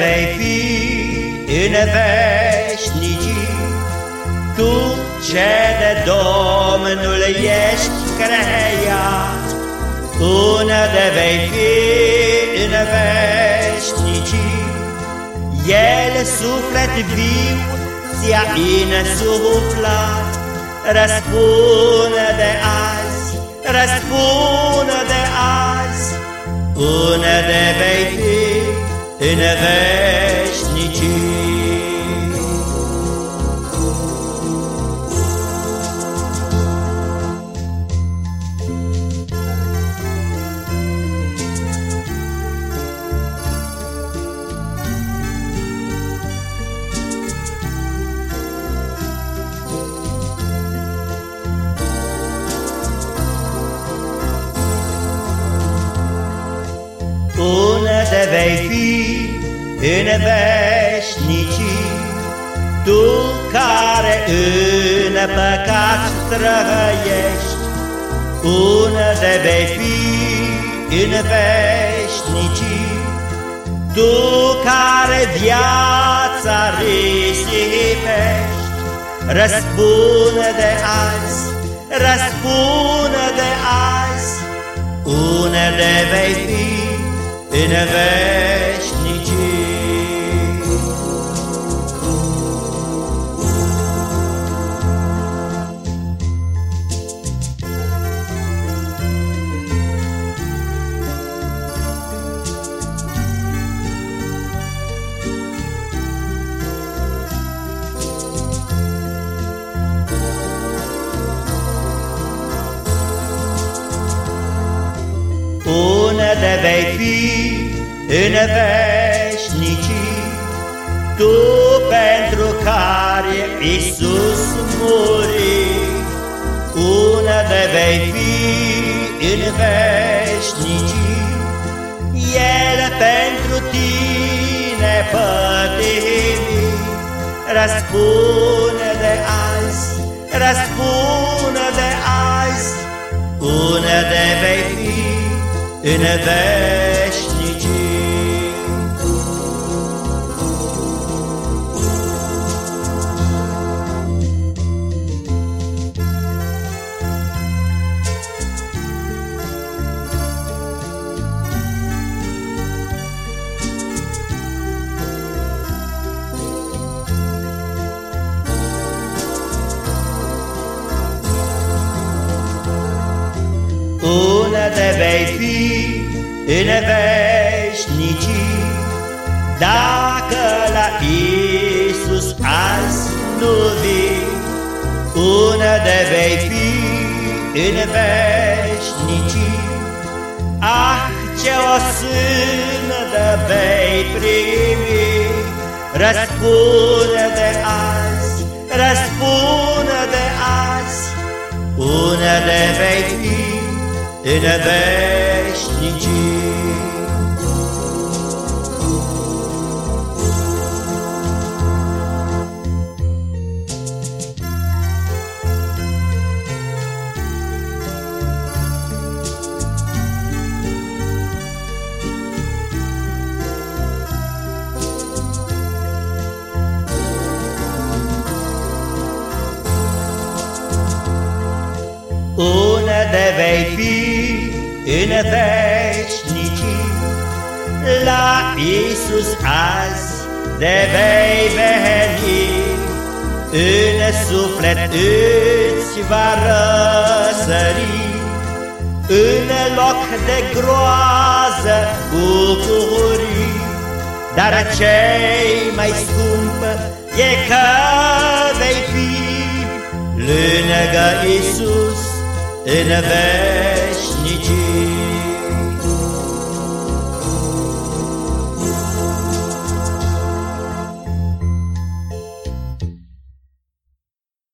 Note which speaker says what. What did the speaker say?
Speaker 1: vei fi în veșnicii, Tu ce de Domnul ești creat, Unde vei fi în veșnicii, El suflet viu ți-a insuflat, Răspune de azi, răspune de azi, Unde vei fi în veșnicii. Unde vei fi în veșnicii, Tu care în păcat trăiești, Unde vei fi în veșnicii, Tu care viața risipești, Răspune de azi, răspune de azi, Unde vei fi în veșnicii. Vei fi în veșnicii, Tu pentru care Iisus muri, Unde vei fi în veșnicii, El pentru tine pătimi, Răspune de azi, răspune de azi, Unde vei fi în veșnicii. Unde vei fi în veșnicii, Dacă la Iisus azi nu vii, Unde vei fi în veșnicii, Ah, ce o sână vei primi, Răspune de azi, răspune de azi, Unde vei fi în veșnicii. Unde vei fi în veșnicii, La Iisus azi de vei veni, În suflet îți va răsări, În loc de groază bucurii, Dar cei mai scump e că vei fi lângă Iisus în veșnicii.